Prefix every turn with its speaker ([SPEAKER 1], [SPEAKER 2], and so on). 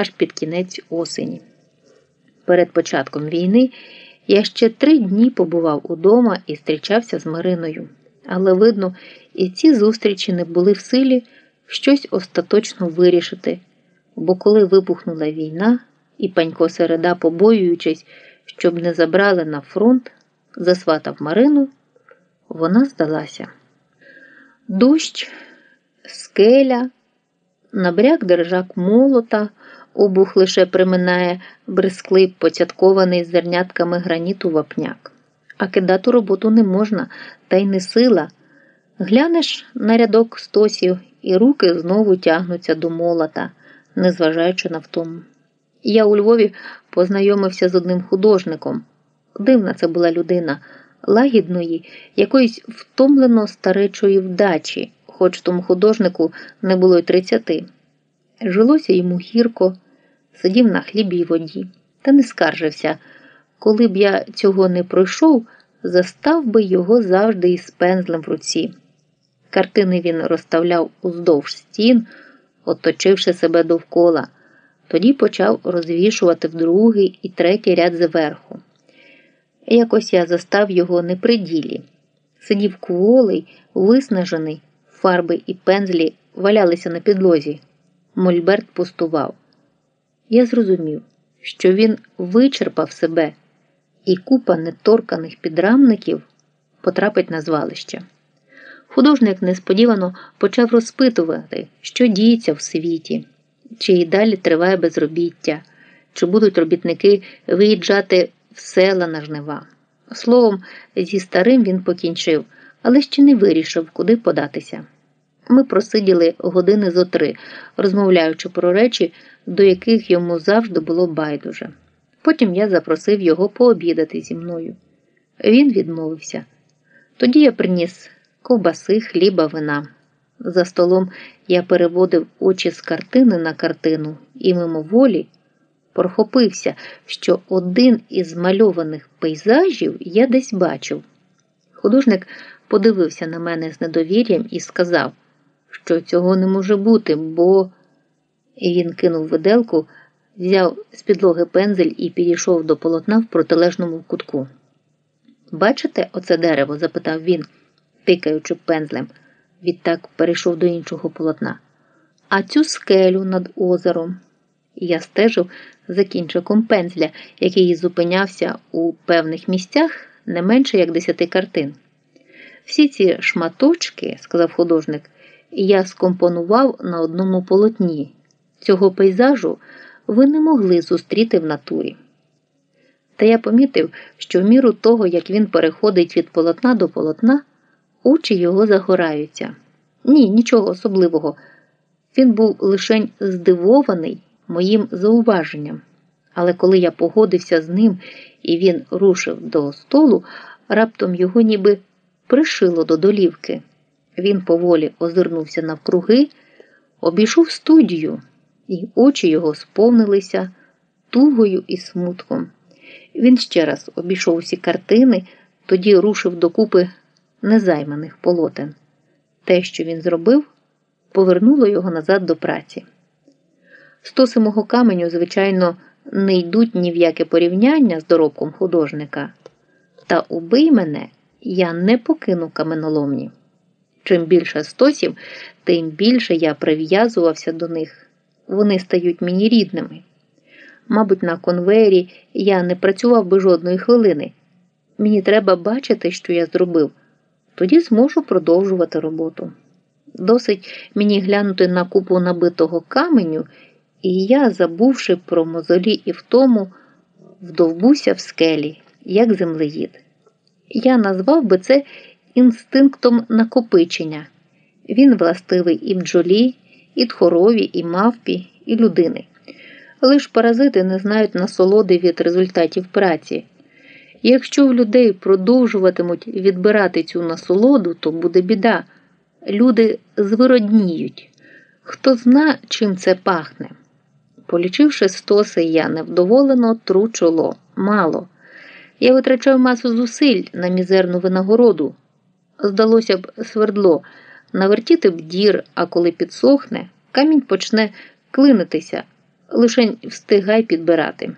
[SPEAKER 1] аж під кінець осені. Перед початком війни я ще три дні побував удома і зустрічався з Мариною, але, видно, і ці зустрічі не були в силі щось остаточно вирішити, бо коли вибухнула війна, і панько Середа, побоюючись, щоб не забрали на фронт, засватав Марину, вона здалася. Дощ, скеля, набряк держак молота, обух лише приминає брисклий, поцяткований зернятками граніту вапняк. А кидати роботу не можна, та й не сила. Глянеш на рядок стосів, і руки знову тягнуться до молота, незважаючи на втому. Я у Львові познайомився з одним художником. Дивна це була людина, лагідної, якоїсь втомлено старечої вдачі, хоч тому художнику не було й тридцяти. Жилося йому гірко, сидів на хлібі й воді, та не скаржився. Коли б я цього не пройшов, застав би його завжди із пензлем в руці. Картини він розставляв уздовж стін, оточивши себе довкола. Тоді почав розвішувати в другий і третій ряд зверху. Якось я застав його не при ділі. Сидів кволий, виснажений, фарби і пензлі валялися на підлозі. Мольберт пустував. Я зрозумів, що він вичерпав себе, і купа неторканих підрамників потрапить на звалище. Художник несподівано почав розпитувати, що діється в світі, чи й далі триває безробіття, чи будуть робітники виїжджати в села на жнива. Словом, зі старим він покінчив, але ще не вирішив, куди податися. Ми просиділи години зо три, розмовляючи про речі, до яких йому завжди було байдуже. Потім я запросив його пообідати зі мною. Він відмовився. Тоді я приніс ковбаси, хліба, вина. За столом я переводив очі з картини на картину і мимоволі прохопився, що один із мальованих пейзажів я десь бачив. Художник подивився на мене з недовір'ям і сказав, що цього не може бути, бо і він кинув виделку, взяв з підлоги пензель і підійшов до полотна в протилежному кутку. Бачите оце дерево? запитав він, тикаючи пензлем. Відтак перейшов до іншого полотна. А цю скелю над озером. Я стежив за кінчиком пензля, який зупинявся у певних місцях не менше як десяти картин. Всі ці шматочки, сказав художник, я скомпонував на одному полотні. Цього пейзажу ви не могли зустріти в натурі. Та я помітив, що в міру того, як він переходить від полотна до полотна, очі його загораються. Ні, нічого особливого. Він був лишень здивований моїм зауваженням. Але коли я погодився з ним і він рушив до столу, раптом його ніби пришило до долівки. Він поволі озирнувся навкруги, обійшов студію, і очі його сповнилися тугою і смутком. Він ще раз обійшов усі картини, тоді рушив докупи незайманих полотен. Те, що він зробив, повернуло його назад до праці. Стоси мого каменю, звичайно, не йдуть ні в яке порівняння з доробком художника. Та убий мене, я не покину каменоломні. Чим більше стосів, тим більше я прив'язувався до них. Вони стають мені рідними. Мабуть, на конвеєрі я не працював би жодної хвилини. Мені треба бачити, що я зробив, тоді зможу продовжувати роботу. Досить мені глянути на купу набитого каменю, і я, забувши про мозолі і втому, вдовбуся в скелі, як землеїд. Я назвав би це інстинктом накопичення. Він властивий і бджолі, і тхорові, і мавпі, і людини. Лиш паразити не знають насолоди від результатів праці. якщо в людей продовжуватимуть відбирати цю насолоду, то буде біда. Люди звиродніють. Хто зна, чим це пахне. Полічивши стоси, я невдоволено тру чоло. Мало. Я витрачав масу зусиль на мізерну винагороду. Здалося б, свердло, навертіти б дір, а коли підсохне, камінь почне клинитися, Лишень встигай підбирати.